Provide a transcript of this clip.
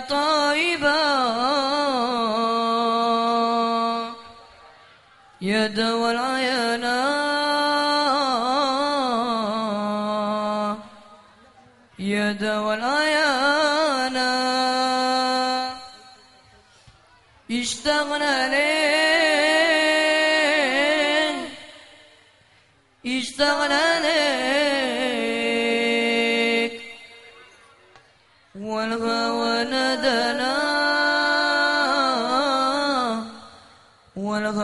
طيبا. يا دوى العيانا يا دوى العيانا اشتغنا ليه؟ اشتغنا los